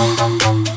dum dum dum